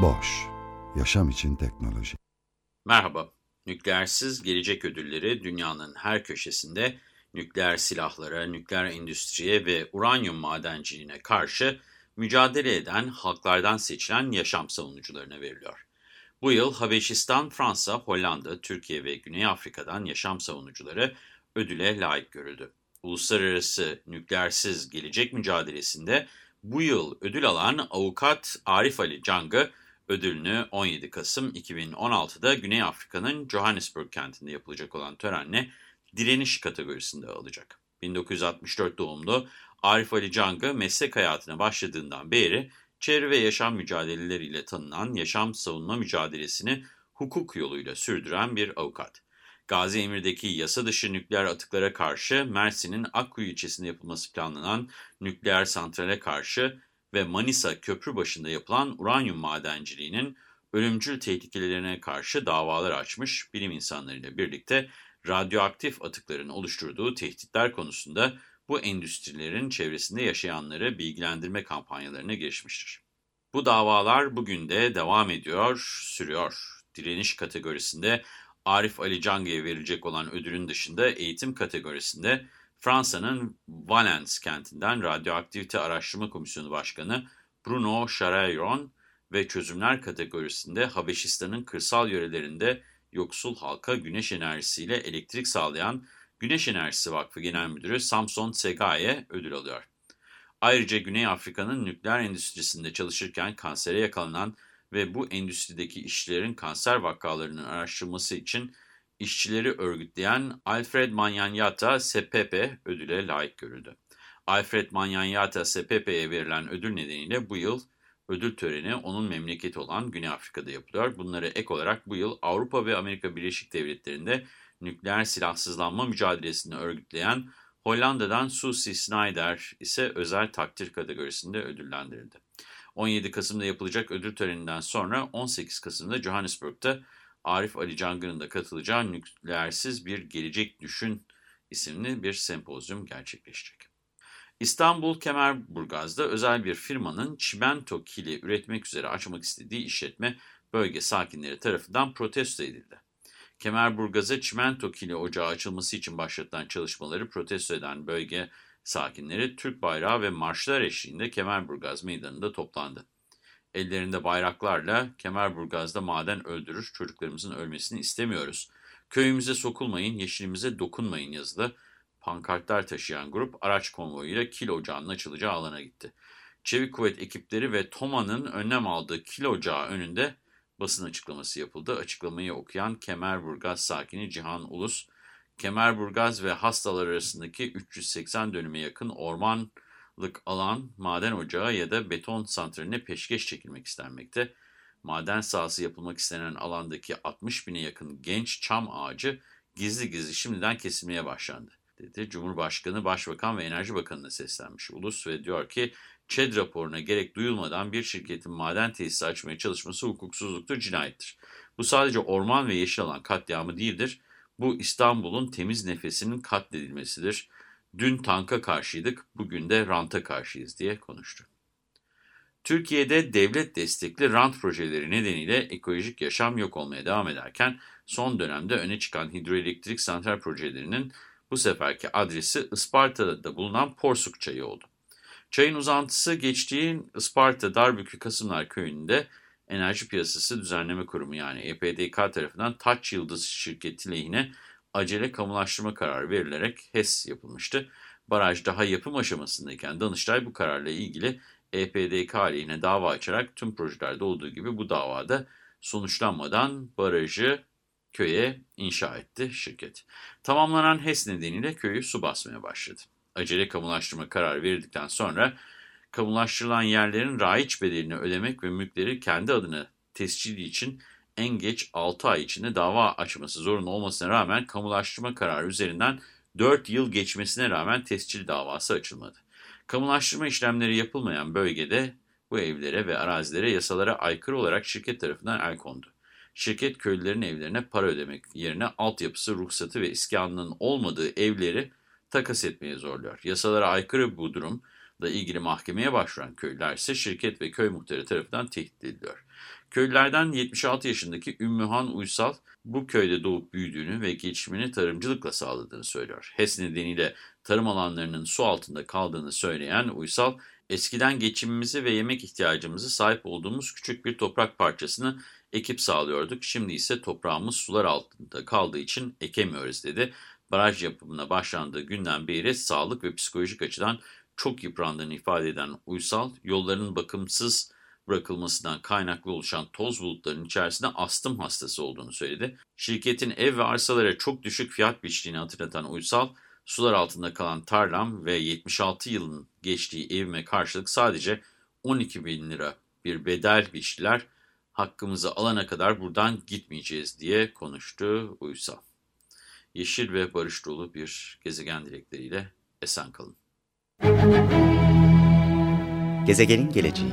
Boş, yaşam için teknoloji. Merhaba, nükleersiz gelecek ödülleri dünyanın her köşesinde nükleer silahlara, nükleer endüstriye ve uranyum madenciliğine karşı mücadele eden halklardan seçilen yaşam savunucularına veriliyor. Bu yıl Habeşistan, Fransa, Hollanda, Türkiye ve Güney Afrika'dan yaşam savunucuları ödüle layık görüldü. Uluslararası nükleersiz gelecek mücadelesinde bu yıl ödül alan avukat Arif Ali Cang'ı ödülünü 17 Kasım 2016'da Güney Afrika'nın Johannesburg kentinde yapılacak olan törenle direniş kategorisinde alacak. 1964 doğumlu Arif Ali Cang'ı meslek hayatına başladığından beri çevre ve yaşam mücadeleleriyle tanınan yaşam savunma mücadelesini hukuk yoluyla sürdüren bir avukat. Gazi Emir'deki yasa dışı nükleer atıklara karşı Mersin'in Akkuyu ilçesinde yapılması planlanan nükleer santrale karşı ve Manisa köprü başında yapılan uranyum madenciliğinin ölümcül tehlikelerine karşı davalar açmış bilim insanlarıyla birlikte radyoaktif atıkların oluşturduğu tehditler konusunda bu endüstrilerin çevresinde yaşayanları bilgilendirme kampanyalarına girişmiştir. Bu davalar bugün de devam ediyor, sürüyor. Direniş kategorisinde Arif Ali Canga'ya verilecek olan ödülün dışında eğitim kategorisinde Fransa'nın Valence kentinden Radyoaktivite Araştırma Komisyonu Başkanı Bruno Charayron ve çözümler kategorisinde Habeşistan'ın kırsal yörelerinde yoksul halka güneş enerjisiyle elektrik sağlayan Güneş Enerjisi Vakfı Genel Müdürü Samson Segaye ödül alıyor. Ayrıca Güney Afrika'nın nükleer endüstrisinde çalışırken kansere yakalanan ve bu endüstrideki işçilerin kanser vakalarının araştırılması için işçileri örgütleyen Alfred Manyanyata Sepepe ödüle layık görüldü. Alfred Manyanyata Sepepe'ye verilen ödül nedeniyle bu yıl ödül töreni onun memleketi olan Güney Afrika'da yapılıyor. Bunlara ek olarak bu yıl Avrupa ve Amerika Birleşik Devletleri'nde nükleer silahsızlanma mücadelesini örgütleyen Hollanda'dan Susie Snyder ise özel takdir kategorisinde ödüllendirildi. 17 Kasım'da yapılacak ödül töreninden sonra 18 Kasım'da Johannesburg'da Arif Ali Cangır'ın da katılacağı Nükleersiz Bir Gelecek Düşün isimli bir sempozyum gerçekleşecek. İstanbul Kemerburgaz'da özel bir firmanın çimento kili üretmek üzere açmak istediği işletme bölge sakinleri tarafından protesto edildi. Kemerburgaz'a çimento kili ocağı açılması için başlatılan çalışmaları protesto eden bölge sakinleri Türk bayrağı ve marşlar eşliğinde Kemerburgaz meydanında toplandı. Ellerinde bayraklarla Kemerburgaz'da maden öldürür, çocuklarımızın ölmesini istemiyoruz. Köyümüze sokulmayın, yeşilimize dokunmayın yazılı pankartlar taşıyan grup araç konvoyuyla kil ocağının açılacağı alana gitti. Çevik kuvvet ekipleri ve TOMA'nın önlem aldığı kil ocağı önünde basın açıklaması yapıldı. Açıklamayı okuyan Kemerburgaz sakini Cihan Ulus, Kemerburgaz ve hastalar arasındaki 380 dönüme yakın ormanlık alan maden ocağı ya da beton santraline peşkeş çekilmek istenmekte. Maden sahası yapılmak istenen alandaki 60 bine yakın genç çam ağacı gizli gizli şimdiden kesilmeye başlandı dedi. Cumhurbaşkanı, Başbakan ve Enerji Bakanı'na seslenmiş Ulus ve diyor ki ÇED raporuna gerek duyulmadan bir şirketin maden tesisi açmaya çalışması hukuksuzluktur, cinayettir. Bu sadece orman ve yeşil alan katliamı değildir. Bu İstanbul'un temiz nefesinin katledilmesidir. Dün tanka karşıydık, bugün de ranta karşıyız diye konuştu. Türkiye'de devlet destekli rant projeleri nedeniyle ekolojik yaşam yok olmaya devam ederken son dönemde öne çıkan hidroelektrik santral projelerinin bu seferki adresi Isparta'da bulunan Porsuk Çayı oldu. Çayın uzantısı geçtiği Isparta Darbükü Kasımlar Köyü'nde Enerji Piyasası Düzenleme Kurumu yani EPDK tarafından Taç Yıldız şirketi lehine acele kamulaştırma kararı verilerek HES yapılmıştı. Baraj daha yapım aşamasındayken Danıştay bu kararla ilgili EPDK aleyhine dava açarak tüm projelerde olduğu gibi bu davada sonuçlanmadan barajı köye inşa etti şirket. Tamamlanan HES nedeniyle köyü su basmaya başladı. acele kamulaştırma kararı verildikten sonra kamulaştırılan yerlerin raiç bedelini ödemek ve mülkleri kendi adına tescili için en geç 6 ay içinde dava açması zorunlu olmasına rağmen kamulaştırma kararı üzerinden 4 yıl geçmesine rağmen tescil davası açılmadı. Kamulaştırma işlemleri yapılmayan bölgede bu evlere ve arazilere yasalara aykırı olarak şirket tarafından el kondu. Şirket köylülerin evlerine para ödemek yerine altyapısı, ruhsatı ve iskanının olmadığı evleri takas etmeye zorluyor. Yasalara aykırı bu durum da ilgili mahkemeye başvuran köylüler ise şirket ve köy muhtarı tarafından tehdit ediliyor. Köylülerden 76 yaşındaki Ümmühan Uysal bu köyde doğup büyüdüğünü ve geçimini tarımcılıkla sağladığını söylüyor. HES nedeniyle tarım alanlarının su altında kaldığını söyleyen Uysal, eskiden geçimimizi ve yemek ihtiyacımızı sahip olduğumuz küçük bir toprak parçasını ekip sağlıyorduk. Şimdi ise toprağımız sular altında kaldığı için ekemiyoruz dedi. Baraj yapımına başlandığı günden beri sağlık ve psikolojik açıdan çok yıprandığını ifade eden Uysal, yolların bakımsız bırakılmasından kaynaklı oluşan toz bulutlarının içerisinde astım hastası olduğunu söyledi. Şirketin ev ve arsalara çok düşük fiyat biçtiğini hatırlatan Uysal, sular altında kalan tarlam ve 76 yılın geçtiği evime karşılık sadece 12 bin lira bir bedel biçtiler. Hakkımızı alana kadar buradan gitmeyeceğiz diye konuştu Uysal. Yeşil ve barış dolu bir gezegen dilekleriyle esen kalın. Gezegenin geleceği